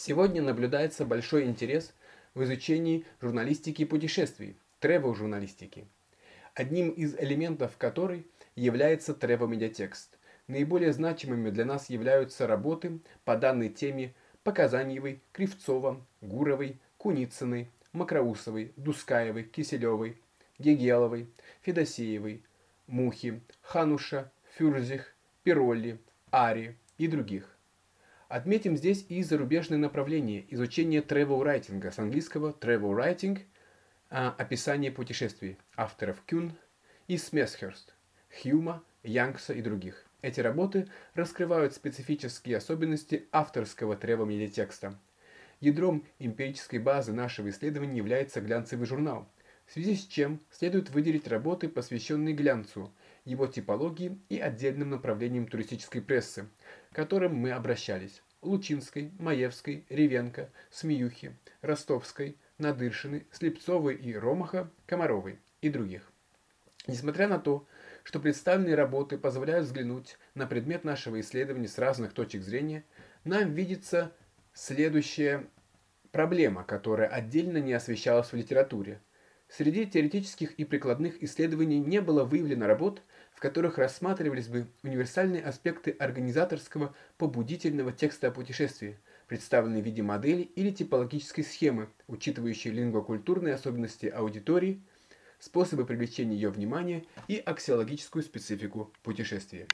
Сегодня наблюдается большой интерес в изучении журналистики путешествий, travel-журналистики, одним из элементов которой является travel-медиатекст. Наиболее значимыми для нас являются работы по данной теме Показаньевой, Кривцова, Гуровой, Куницыной, Макроусовой, Дускаевой, Киселевой, Гегеловой, Федосеевой, Мухи, Хануша, Фюрзих, Пиролли, Ари и других. Отметим здесь и зарубежное направление изучения travel writing с английского travel writing, а, описание путешествий авторов Кюн и Смесхерст, Хьюма, Янгса и других. Эти работы раскрывают специфические особенности авторского travel-медиатекста. Ядром эмпирической базы нашего исследования является глянцевый журнал, в связи с чем следует выделить работы, посвященные глянцу, его типологии и отдельным направлениям туристической прессы, к которым мы обращались. Лучинской, Маевской, Ревенко, Смеюхи, Ростовской, Надыршины, Слепцовой и Ромаха, Комаровой и других. Несмотря на то, что представленные работы позволяют взглянуть на предмет нашего исследования с разных точек зрения, нам видится следующая проблема, которая отдельно не освещалась в литературе. Среди теоретических и прикладных исследований не было выявлено работ, в которых рассматривались бы универсальные аспекты организаторского побудительного текста о путешествии, представленные в виде модели или типологической схемы, учитывающей лингвокультурные особенности аудитории, способы привлечения ее внимания и аксиологическую специфику путешествия.